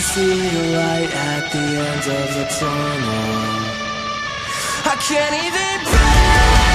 see the light at the end of the tunnel. I can't even breathe.